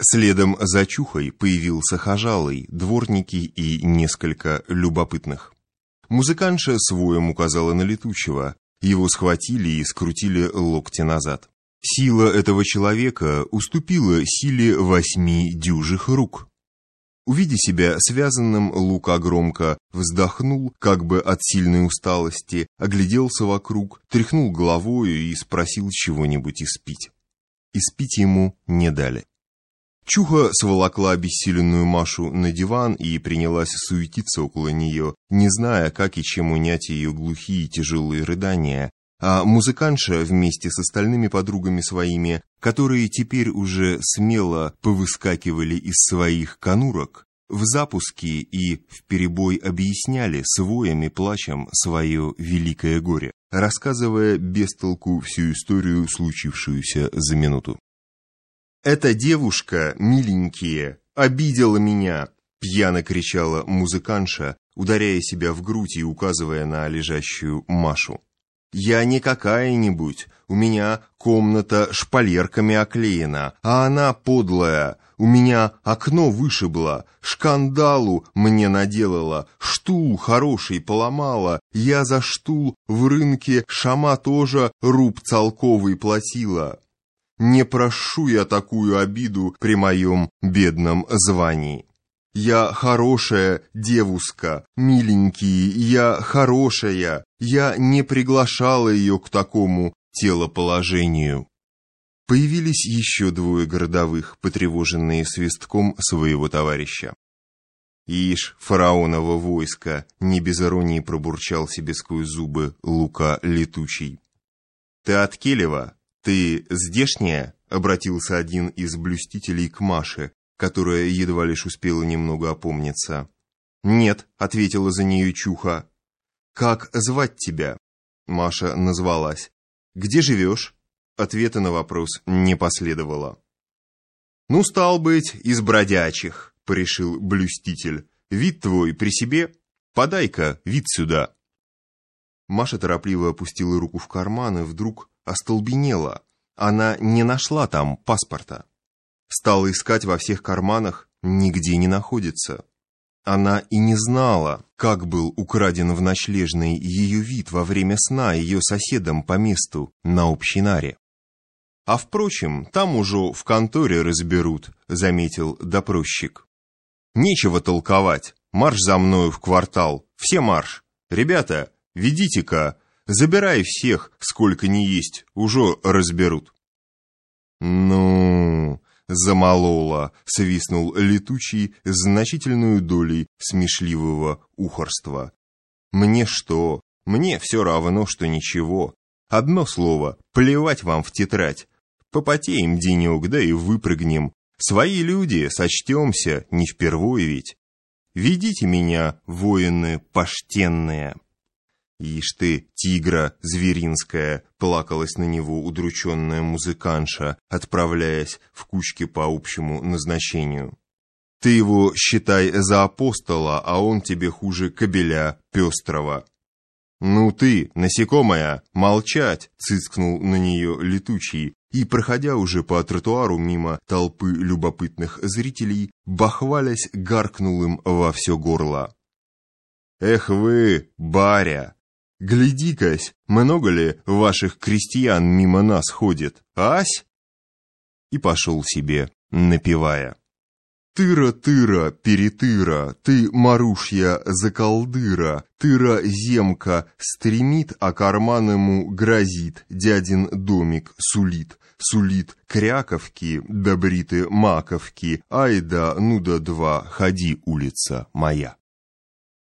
Следом за Чухой появился Хожалый, дворники и несколько любопытных. Музыкантша своем указала на летучего. Его схватили и скрутили локти назад. Сила этого человека уступила силе восьми дюжих рук. Увидя себя связанным, Лука громко вздохнул, как бы от сильной усталости, огляделся вокруг, тряхнул головою и спросил чего-нибудь испить. Испить ему не дали. Чуха сволокла обессиленную Машу на диван и принялась суетиться около нее, не зная, как и чем унять ее глухие тяжелые рыдания, а музыкантша вместе с остальными подругами своими, которые теперь уже смело повыскакивали из своих конурок, в запуске и в перебой объясняли с воем и плачем свое великое горе, рассказывая без толку всю историю, случившуюся за минуту. «Эта девушка, миленькие, обидела меня!» Пьяно кричала музыканша, ударяя себя в грудь и указывая на лежащую Машу. «Я не какая-нибудь, у меня комната шпалерками оклеена, а она подлая, у меня окно вышибло, шкандалу мне наделала, штул хороший поломала, я за штул в рынке шама тоже руб целковый платила. Не прошу я такую обиду при моем бедном звании. Я хорошая девушка, миленькие, я хорошая, я не приглашала ее к такому телоположению. Появились еще двое городовых, потревоженные свистком своего товарища. Ишь, фараоново войско, не без иронии пробурчал себе сквозь зубы Лука Летучий. Ты от Келева, «Ты здешняя?» — обратился один из блюстителей к Маше, которая едва лишь успела немного опомниться. «Нет», — ответила за нее Чуха. «Как звать тебя?» Маша назвалась. «Где живешь?» Ответа на вопрос не последовало. «Ну, стал быть, из бродячих», — порешил блюститель. «Вид твой при себе? Подай-ка вид сюда». Маша торопливо опустила руку в карман и вдруг остолбенела. Она не нашла там паспорта. Стала искать во всех карманах, нигде не находится. Она и не знала, как был украден в ночлежный ее вид во время сна ее соседом по месту на общинаре. «А впрочем, там уже в конторе разберут», — заметил допросчик. «Нечего толковать. Марш за мною в квартал. Все марш. Ребята, ведите-ка Забирай всех, сколько ни есть, уже разберут. Ну, замолола, свистнул летучий значительную долей смешливого ухорства. Мне что? Мне все равно, что ничего. Одно слово, плевать вам в тетрадь. Попотеем денек, да и выпрыгнем. Свои люди, сочтемся, не впервые ведь. Ведите меня, воины поштенные. «Ишь ты, тигра зверинская!» — плакалась на него удрученная музыканша, отправляясь в кучки по общему назначению. «Ты его считай за апостола, а он тебе хуже кобеля пестрого». «Ну ты, насекомая, молчать!» — цискнул на нее летучий, и, проходя уже по тротуару мимо толпы любопытных зрителей, бахвалясь, гаркнул им во все горло. «Эх вы, баря! Гляди-кась, много ли ваших крестьян мимо нас ходит, ась?» И пошел себе, напевая. Тыра-тыра, перетыра, ты, Марушья, заколдыра, тыра-земка стремит, а карман ему грозит, дядин домик сулит, сулит кряковки, добриты маковки, ай да, ну да два, ходи, улица моя.